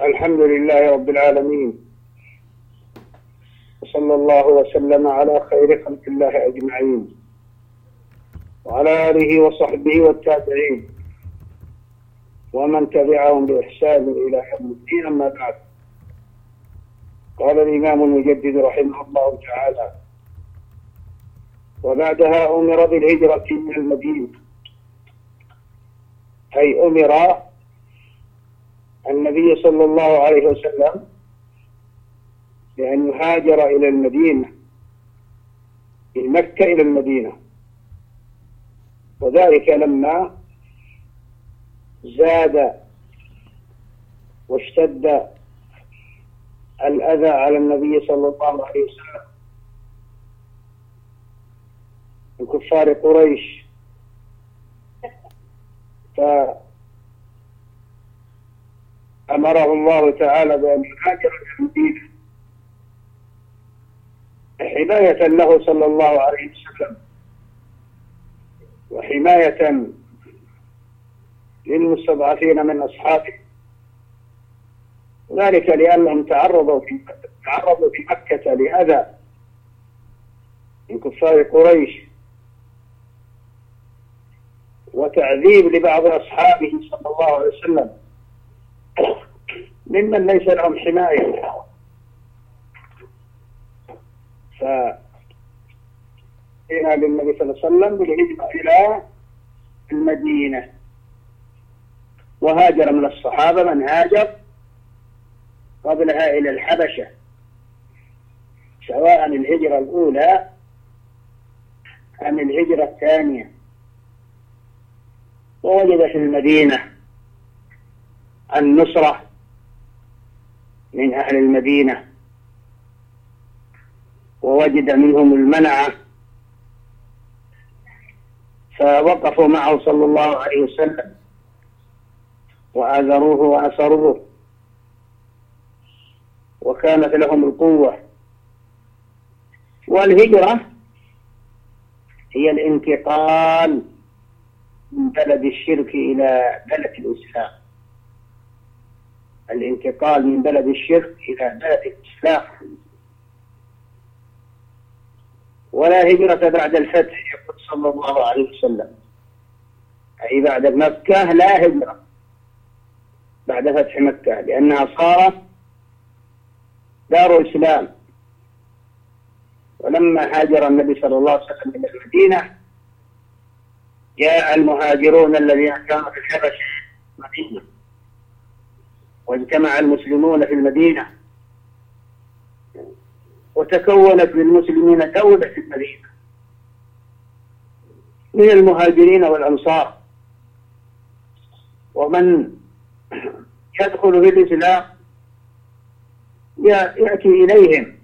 الحمد لله رب العالمين. وصلى الله وسلم على خير خلق الله أجمعين. وعلى آله وصحبه والتابعين. ومن تبعهم بإحسان إلى يوم الدين أما بعد. قال الإمام المجدد رحمه الله تعالى وبعدها أمر بالهجرة من المدينة. أي أمر النبي صلى الله عليه وسلم بأن يهاجر إلى المدينة من مكة إلى المدينة. وذلك لما زاد واشتد الأذى على النبي صلى الله عليه وسلم. من كفار قريش. فأمره الله تعالى بأن يهاجر المدينة حماية له صلى الله عليه وسلم. وحماية للمستضعفين من أصحابه. ذلك لأنهم تعرضوا في تعرضوا في مكة لأذى من كفار قريش. وتعذيب لبعض أصحابه صلى الله عليه وسلم. ممن ليس لهم حماية. ف للنبي صلى الله عليه وسلم بالهجرة إلى المدينة. وهاجر من الصحابة من هاجر قبلها إلى الحبشة. سواء الهجرة الأولى أم الهجرة الثانية. ووجد في المدينة النصرة من أهل المدينة ووجد منهم المنعة فوقفوا معه صلى الله عليه وسلم وآذروه وأسروه. وكانت لهم القوة. والهجرة هي الانتقال من بلد الشرك إلى بلد الإسلام. الانتقال من بلد الشرك إلى بلد الإسلام. ولا هجرة بعد الفتح يقول صلى الله عليه وسلم. أي بعد مكة لا هجرة بعد فتح مكة لأنها صارت دار إسلام ولما هاجر النبي صلى الله عليه وسلم إلى المدينة جاء المهاجرون الذين كانوا في الحبشة المدينة. واجتمع المسلمون في المدينة. وتكونت للمسلمين دولة في المدينة. من المهاجرين والأنصار. ومن يدخل في الإسلام يأتي إليهم.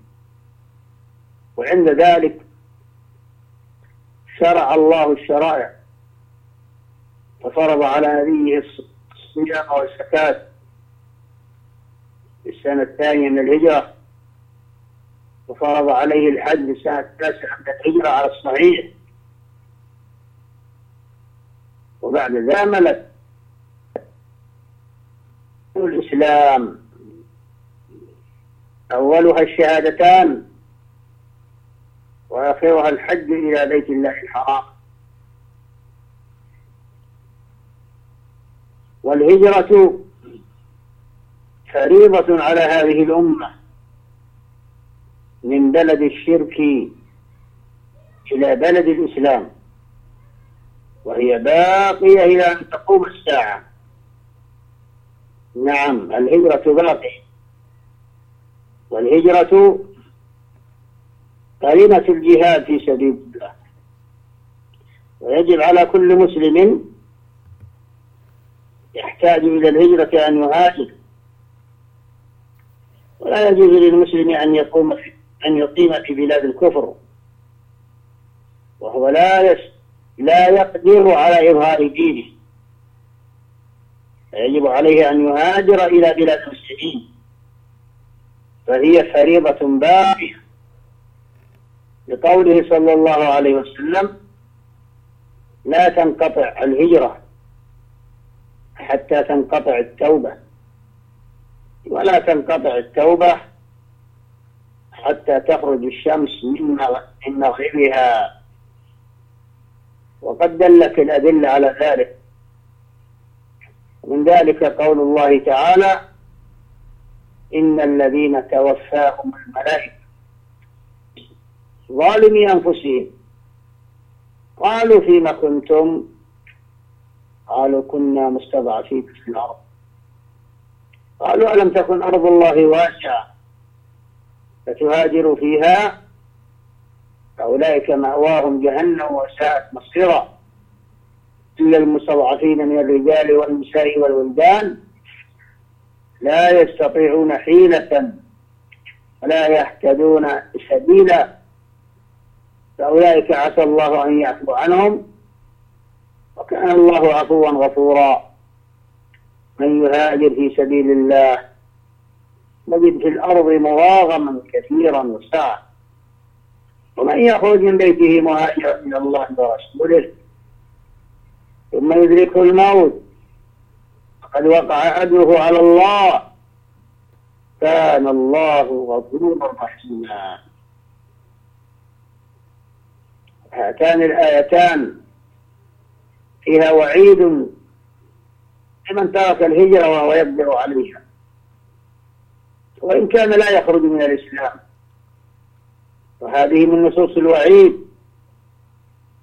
وعند ذلك شرع الله الشرائع. ففرض على نبيه الصيام والزكاة. في السنة الثانية من الهجرة وفرض عليه الحج في السنة التاسعة من الهجرة على الصحيح. وبعد ذلك ملك الإسلام. أولها الشهادتان وآخرها الحج إلى بيت الله الحرام. والهجرة فريضة على هذه الأمة من بلد الشرك إلى بلد الإسلام وهي باقية إلى أن تقوم الساعة. نعم الهجرة باقية. والهجرة كلمة الجهاد في سبيل الله. ويجب على كل مسلم يحتاج إلى الهجرة أن يهاجر. ولا يجوز للمسلم أن يقوم في أن يقيم في بلاد الكفر. وهو لا يس لا يقدر على إظهار دينه. فيجب عليه أن يهاجر إلى بلاد المسلمين. فهي فريضة باقية. لقوله صلى الله عليه وسلم لا تنقطع الهجرة حتى تنقطع التوبة. ولا تنقطع التوبة حتى تخرج الشمس من مغربها. وقد دلت الأدلة على ذلك. من ذلك قول الله تعالى إن الذين توفاهم الملائكة ظالمي أنفسهم. قالوا فيما كنتم؟ قالوا كنا مستضعفين في الأرض. قالوا ألم تكن أرض الله واسعة؟ فتهاجروا فيها. فأولئك مأواهم جهنم وساءت مصيرا. إلا المستضعفين من الرجال والنساء والولدان لا يستطيعون حيلة ولا يهتدون سبيلا. فأولئك عسى الله أن يعفو عنهم وكان الله عفوا غفورا. من يهاجر في سبيل الله. نجد في الأرض مراغما كثيرا وسعة ومن يخرج من بيته مهاجرا إلى الله ورسوله. ثم يدركه الموت. فقد وقع أجره على الله. كان الله غفورا رحيما. هاتان الآيتان. فيها وعيد لمن ترك الهجرة وهو يقدر عليها. وإن كان لا يخرج من الإسلام. وهذه من نصوص الوعيد.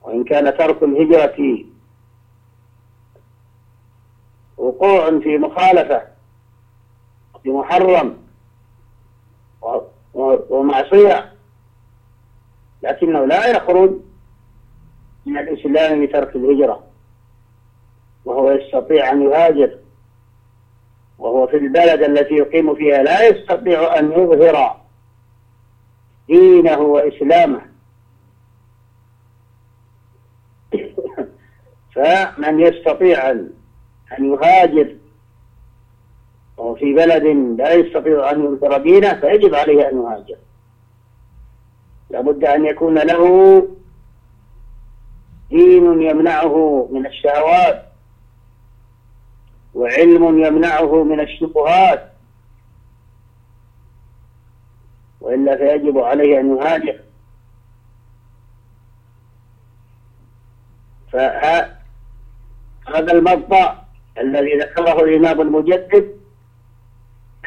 وإن كان ترك الهجرة وقوع في مخالفة في محرم ومعصية لكنه لا يخرج من الإسلام بترك الهجرة. وهو يستطيع أن يهاجر وهو في البلد التي يقيم فيها لا يستطيع أن يظهر دينه وإسلامه. فمن يستطيع أن يهاجر وهو في بلد لا يستطيع أن يظهر دينه فيجب عليه أن يهاجر. لابد أن يكون له دين يمنعه من الشهوات وعلم يمنعه من الشبهات. وإلا فيجب عليه أن يهاجر. فهذا المقطع الذي ذكره الإمام المجدد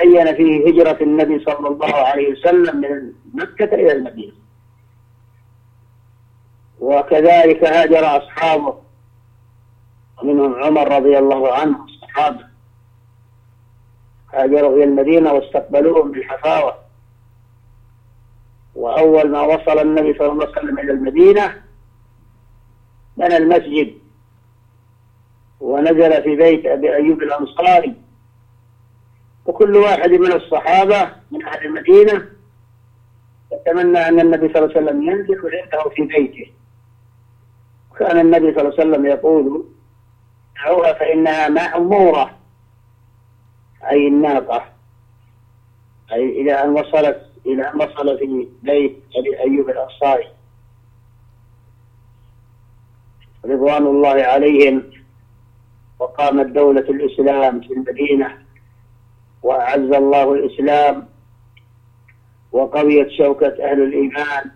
بين فيه هجرة النبي صلى الله عليه وسلم من مكة إلى المدينة. وكذلك هاجر أصحابه ومنهم عمر رضي الله عنه. الصحابة هاجروا إلى المدينة واستقبلوهم بالحفاوة. وأول ما وصل النبي صلى الله عليه وسلم إلى المدينة بنى المسجد. ونزل في بيت أبي أيوب الأنصاري. وكل واحد من الصحابة من أهل المدينة يتمنى أن النبي صلى الله عليه وسلم ينزل عنده في بيته. كان النبي صلى الله عليه وسلم يقول دعوها فإنها مأمورة أي الناقة. أي إلى أن وصلت إلى أن وصل في بيت أبي أيوب الأنصاري. رضوان الله عليهم وقامت دولة الإسلام في المدينة وأعز الله الإسلام وقويت شوكة أهل الإيمان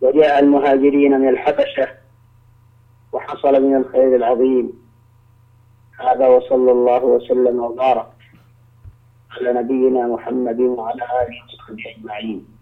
وجاء المهاجرين من الحبشة. وحصل من الخير العظيم. هذا وصلى الله وسلم وبارك على نبينا محمد وعلى آله وصحبه أجمعين.